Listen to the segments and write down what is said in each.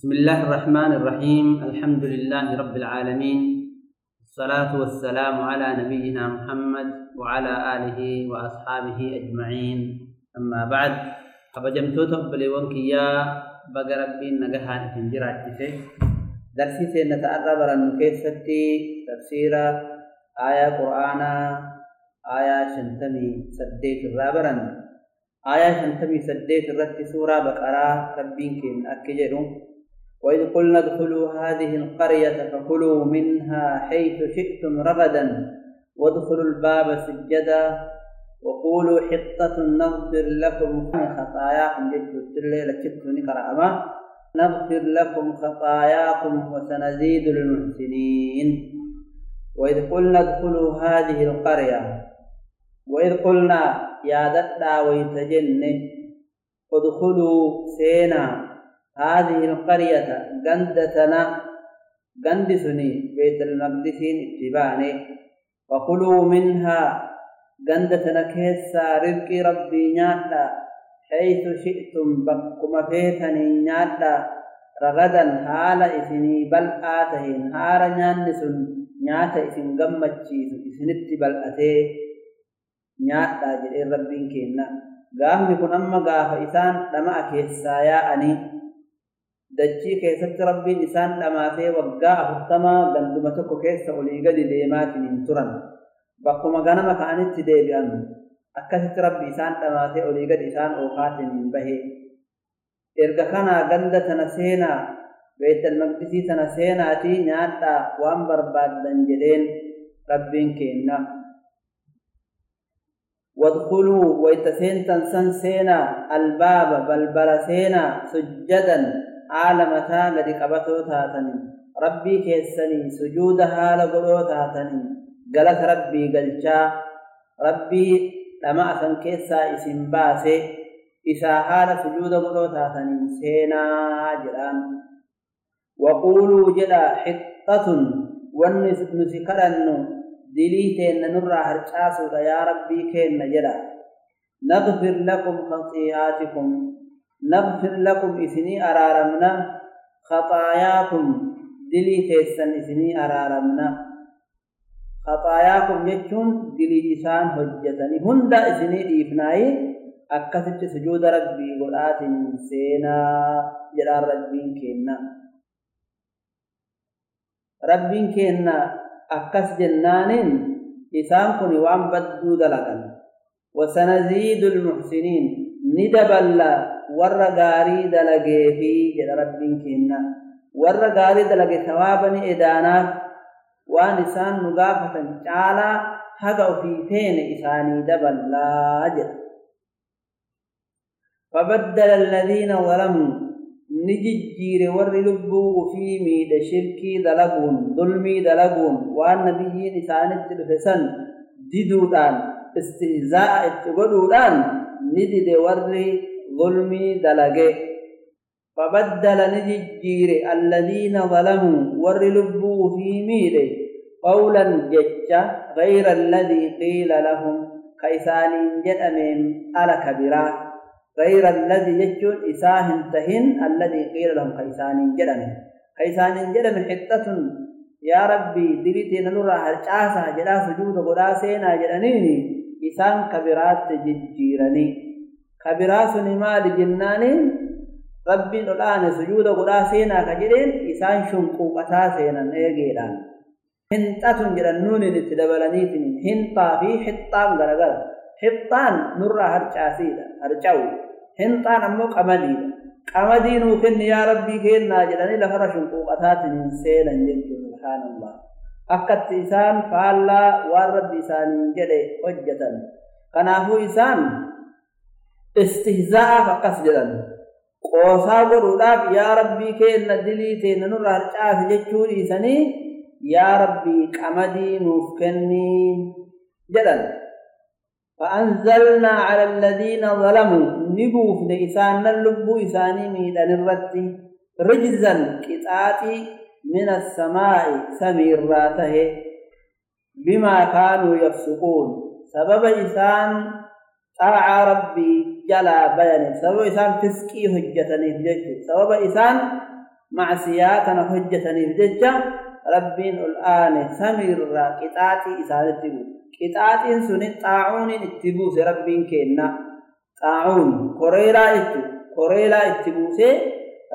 بسم الله الرحمن الرحيم. الحمد لله رب العالمين. الصلاة والسلام على نبينا محمد وعلى آله وأصحابه أجمعين. أما بعد فبجمتو تقبلي ونكيا بقربين نقها نتنجرع كيسي درسي سنتأرب رنكي ستي تفسير آية قرآن آية شنتمي سديت الرابرا آية شنتمي سديت الرد سورة بقراء ربين كين أكجرون وإذ قلنا ادخلوا هذه القرية فكلوا منها حيث شئتم رغدا وادخلوا الباب سجدا وقولوا حطة نغفر لكم. خطاياكم جدت الليلة شدت نقرأ نغفر لكم خطاياكم وسنزيد المحسنين وإذ قلنا ادخلوا هذه القرية. وإذ قلنا يا دتا ويتجن ادخلوا سينا. هذه القرية قندتنا قندسني بيت المقدسين اتباني وكلوا منها قندتنا كيسا رزق ربي نياتا حيث شئتم بكم فيتني نياتا رغدا حال إسني بل آتهن هار نيانسن نياتا إسن قمتشيس إسنت بل أتي نياتا جئ ربين كينا gaafni kun amma gaafa isaan dhama'a keessaa yaa'anii dachii keessatti rabbiin isaan dhamaatee waggaa afurtamaa ganduma tokko keessa olii gadi deemaatiin hin turan bakkuma ganama ka'anitti deebi'an akkasitti rabbi isaan dhamaatee olii gadi isaan oofaatiin hin bahe erga kanaa ganda tana seenaa beetal maqdisii tana seenaatii nyaadhaa waan barbaaddan jedheen rabbiin kenna وادخلوا ويتسينتن سن سينا الباب بلبل سينا سجدا عالمتا قد قبتو تاتني. ربي كيسني سجود حال قلو تاتني. قلت ربي قلشا ربي لما أسن كيسا إسم باسي. إسا حال سجود قلو تاتني. سينا جران وقولوا جدا حطة. ونسكرن دليتين نرى هرشاسو يا ربي كين جدا. نغفر لكم خطيئاتكم. نغفر لكم إثني أرارمنا خطاياكم دلي تيسن إثني أرارمنا. خطاياكم جتون دلي إسان هجتني هند إثني إفناي أكثت سجود ربي قرآت سينا جرار ربين كينا. ربين كينا أكث جنانين إسان كن وان بدو دلقا وسنزيد المحسنين ندبل ور غاري دلگه بي جربين كينا ور غاري دلگه ثوابني ادانا وان انسان مغافتن چالا هاغو في فين اساني دبلاج فبدل الذين ولم نججير ورلبو في ميد شركي دلغون ظلمي دلغون وان نبي انسانت الحسن ديدودان استهزاء اتغدودان نديد ورلي ظلمي دلقه فبدل نججير الذين ظلموا ور لبوا في ميره قولا ججا غير الذي قيل لهم كيسان جدمين على كبيرا غير الذي ججون إساهن تهن الذي قيل لهم كيسان جدمين كيسان جدمين حتة يا ربي دليتين نرى هرچاسا جدا سجود قدا سينا جدنيني إسان كبيرات ججيرني kabiraa suni maali jennaaniin rabbiin ol'aane sujuuda godhaa seenaa ka jedheen isaan shunquuqataa seenan eegeedhaan hinxatun jedhan nuunin itti dabalaniitin hinxaa fi hixxaan garagara hixxaan nurraa harcaasiidha harca'u hinxaan ammoo qamadiidha qamadii nuu kenni yaa rabbii kennaa jedhanii lafarra shunquuqataatiin seenan jechuun subhaanallah akkatti isaan faallaa waan rabbi isaaniin jedhe hojjetan kanaafuu isaan استهزاء فقصد لنا قوساق رولاك يا ربي كين ندلي تين نرار جاس جتوري سني يا ربي كمدي نوفكني جلن فأنزلنا على الذين ظلموا نبوف لإسان اللبو إساني ميدا للرد رجزا كتاتي من السماء سميراته بما كانوا يفسقون. سبب إسان xaacaa rabbii jalaa bayaniif sababa isaan fisqii hojjetaniif jechuudha sababa isaan macsiyaa kana hojjetaniif jecha rabbiin ol aane samiirraa qixaaxii isaanitti buuse qixaaxiin suni xaacuuniin itti buuse rabbiin kenna xaacuun koreeraa jechuudha koreelaa itti buusee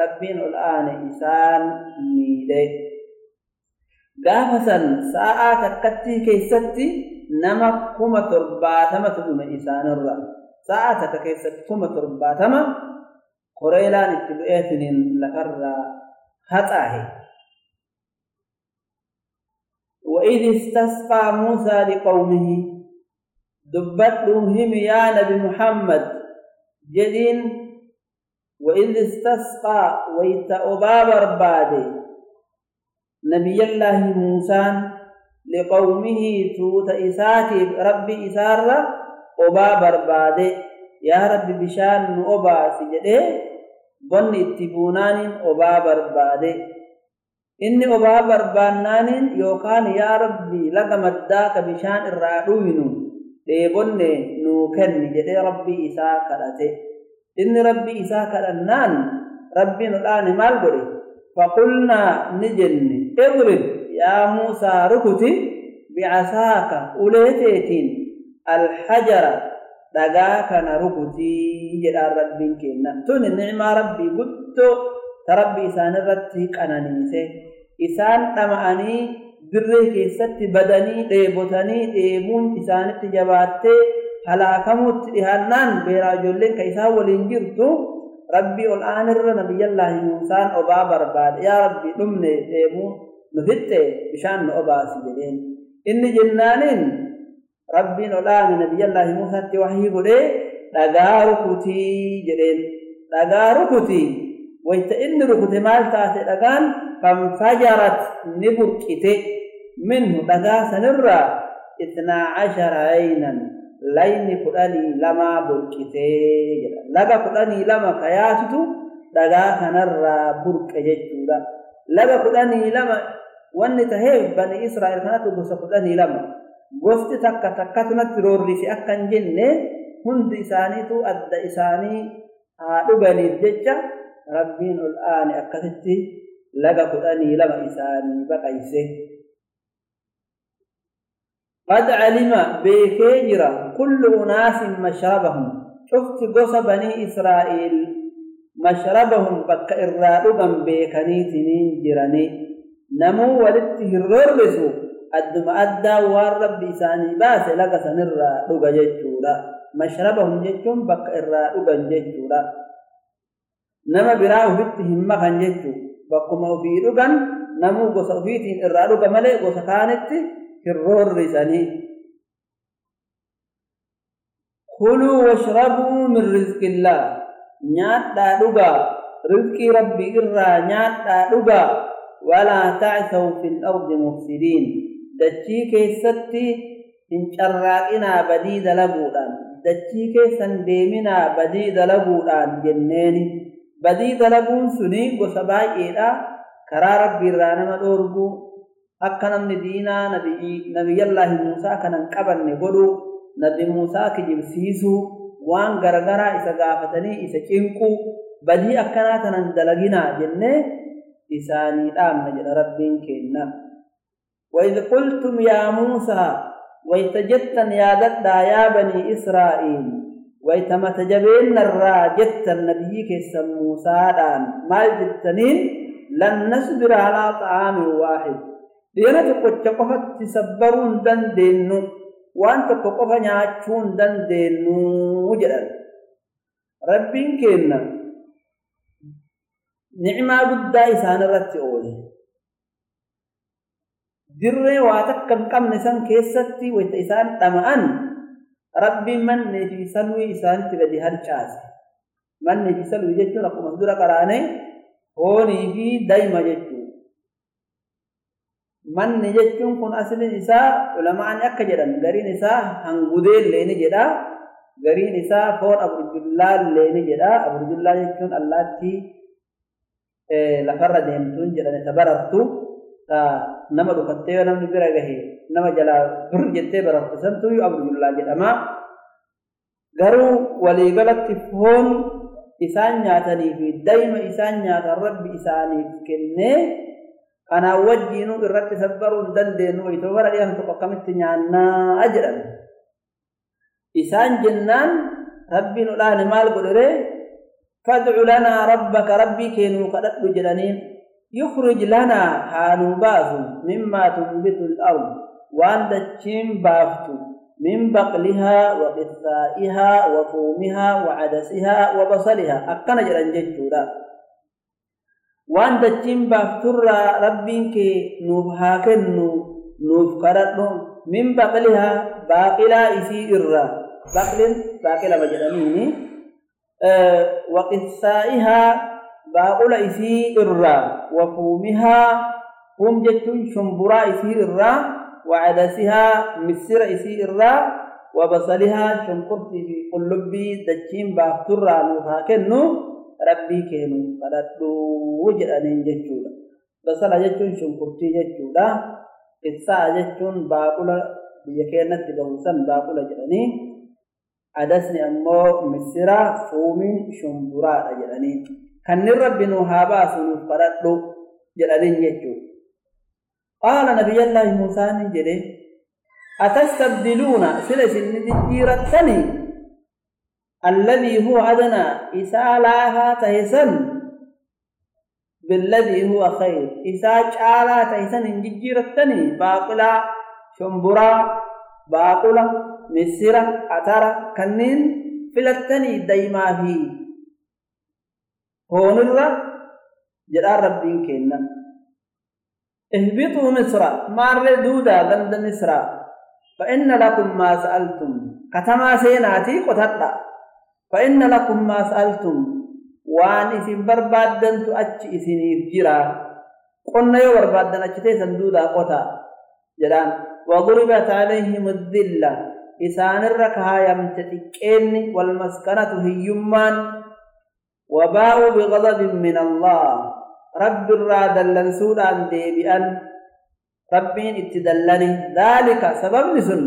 rabbiin ol aane isaan miidhe غافسن ساعات قدتي كيستي نما كما ترباتما تبون إسان الرا. ساعات كيستي كما ترباتما قريلان اتبعيتن لقرر هتاهي. وإذ استسقى موسى لقومه دبتهم يا نبي محمد جدين. وإذ استسقى ويتأبا بربادي نبي الله موسى لقومه توت إساتي ربي إسار أبا بربادي يا رب بشان أبا سجده بن اتبونان أبا بربادي inni obaa barbaannaanin yookaan yaa rabbii laga maddaa ka bishaan irraa dhuynu dheebonne nuu kenni jedhee rabbii isaa kadhate inni rabbii isaa kadhannaan rabbiin odhaane maal godhe faqulnaa ni jenne Idrib yaa muusaa rukuti bicasaaka uleeteetiin alhajara dhagaa kana rukutii jedhaan rabbiin kenna tuni nicmaa rabbii guddoo ta rabbi isaanirratti qananiise isaan dhama'anii dirree keessatti badanii dheebotanii dheebuun isaanitti jabaattee halaakamuutti dhihaannaan beeraa ijoolleen ka isaan waliin jirtu ربي الان النبي الله موسى أو بابر بعد يا ربي دمني ديمو نفته بشان أو باسيدين ان جنانين ربي الان نبي الله موسى وحي بده دغاركوتي جدين دغاركوتي ويت ان ركوت مالتات دغان فم فجرت نبركته منه دغا سنرا 12 عينا layni kudhanii lamaa burqitee jedha. Laga kudhanii lama ka yaatutu dhagaa kanarraa burqe jechuudha. Laga kudhanii lama wanni taheef bani israa'el kanatu gosa kudhanii lama gosti takka takkatu natti roorrisi akkan jenne hundi isaaniitu adda isaanii haa dhuganiif jecha rabbiin ol aane akkasitti laga kudhanii lama isaanii baqayse قد علم بكيجرا كل أناس مشربهم شفت قص بني إسرائيل مشربهم بك إرادوغا بيكني تنين جراني نمو ولدت هررسو أدم أدى والرب إساني باس لك سنرى دوغا جيتشورا مشربهم جيتشون بك إرادوغا جيتشورا nama biraa ofitti hin makan jechuu bakkuma ofii dhugan namuu gosa ofiitiin irraa dhuga malee gosa kaanitti hin roorrisanii kuluu washrabuu min rizqillaa nyaadhaa dhugaa rizqii rabbii irraa nyaadhaa dhugaa walaa tacsaw fi lardi mufsidiin dachii keessatti hin carraaqinaa badii dalaguudhaan dachii keessan deeminaa badii dalaguudhaan jenneeni badii dalaguun suni gosa baay'eedha karaa rabbi irraa nama dhoorgu akka namni diinaa nabiyyallaahi muusaa kanan qabanne godhu nabi muusaa kijibsiisuu waan garagaraa isa gaafatanii isa cinquu badii akkanaa tanan dalaginaa jennee isaanii dhaamna jedha rabbiin kenna وإذ قلتم يا موسى ويتجتا يا ددا يا بني إسرائيل ويتم تجبين الرا جتا النبي كيس موسى دان ما جتنين لن نصبر على طعام واحد dhiira tokkocha qofa itti sabbaruu hin dandeenyu waan tokko qofa nyaachuu hin dandeenyu jedhan rabbiin kenna nicimaa guddaa isaan irratti oole dirree waa takka hin qabne san keessatti wayta isaan dhama'an rabbiin mannee fi salwii isaanitti gadi harcaase mannee fi salwii jechuun akkuma dura qaraane hoonii fi dayma jechuudha. Manni jechuun kun asliin isaa ulamaan akka jedhan gariin isaa hangudeellee ni jedha gariin isaa foon aburjullaallee ni jedha aburjullaa jechuun allaattii lafarra deemtuun jedhane ta barartu nama dhufattee yoo namni bira gahe nama jalaa dur jettee barartu santuyyuu aburjullaa jedhama garuu waliigalatti foon isaan nyaatanii fi dayma isaan nyaatan rabbi isaaniif kennee أنا وجينو الرت صبرون دندينو يتوبر لي أن تقمت نيانا أجرا. إسان جنان ربي نو نلان مال قدره فادع لنا ربك ربك انه قد بجلنين يخرج لنا حالو باذ مما تنبت الأرض وأن دچيم بافتو من بقلها وقثائها وفومها وعدسها وبصلها. أكن جرنجورا وان دچين بافتر ربك نوف هاكنو نوف قرطو من بقلها باقلا إسي إرى بقل باقلا مجرميني أه وقثائها باقلا إسي إرى وفومها فوم جتون شمبرا إسي إرى وعدسها مسر إسي إرى وبصلها شنقرتي في قلبي دجين بافتر نوفا كنو ربي كينو قددو وجرانين ججودا بصل ججون شنقرتي ججودا قصة ججون باقولا بيكينت بوسن باقولا جراني عدسني أمو مسرا فومين شنبرا جراني كان ربي نوها سنوف قددو جرانين ججودا قال نبي الله موسى نجري أتستبدلون سلس النجيرتني الذي هو أدنى. إسالاها تهسن بالذي هو خير. جعلا تهسن نجيرتني باقلا شنبرا. باقلا مسرا أترى كنين. فلتني دايما في هون الرا جرى ربين كينا. اهبطوا مصر. مار دودا دند مصر. فإن لكم ما سألتم. كتما سيناتي قتلا فإن لكم ما سألتم وأن إسم بربادن تؤتش إسني فجرا قلنا يو بربادن أجتي سندودا قتا جران وضربت عليهم الذلة. إسان الركها يمتتكين والمسكنة هيمان وباءوا بغضب من الله. رب الراد اللنسودا ديبئا ربين اتدلني. ذلك سبب نسن.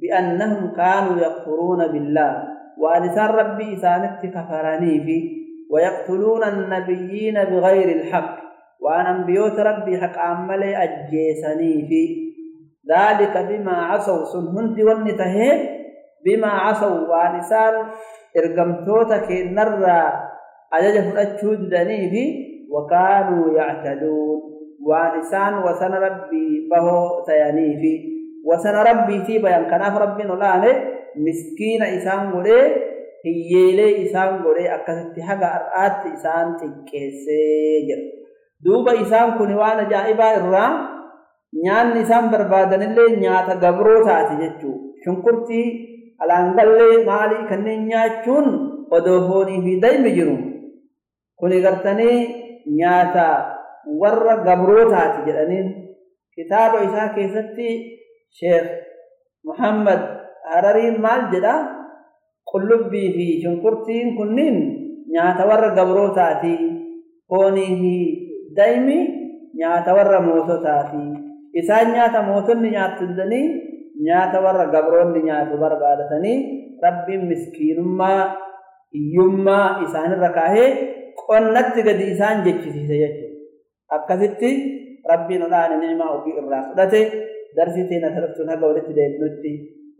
بأنهم كانوا يكفرون بالله. وأنسان ربي إسانت كفرني في ويقتلون النبيين بغير الحق. وأن أنبيوت ربي حق عملي أجيسني في ذلك بما عصوا سنهند والنتهي بما عصوا. وأنسان إرقمتوتك نرى أجج فرأتشود دني في وكانوا يعتدون. وانسان وسن ربي بهو تيانيفي وسن ربي تي بيان كناف ربي نولانه. مسكين إسان غوري هييلي إسان غوري أكثت حقا أرآت إسان تكيسي دوبا إسان كوني وأنا جائبا إرى نيان إسان بربادن اللي نياتا غبرو تاتي جچو شنكرتي alaangallee maalii kanneen nyaachuun odoo foonii fi daymi jiru kuni gartanii nyaata warra gabrootaati jedhaniin kitaaba isaa keessatti sheekh muhammad harariin maal jedha qullubbii fi shunkurtiin kunniin nyaata warra gabrootaati foonii fi daymi nyaata warra moototaati isaan nyaata mootonni nyaattuudanii nyaata warra gabroonni nyaatu barbaadatanii rabbiin miskiinummaa hiyyummaa isaanirra kaahee qonnatti gadi isaan jechisiise jechuudha. Akkasitti rabbiin olaane ni'imaa ofii irraa fudhate darsii teenya taraftuun haga walitti deebinutti.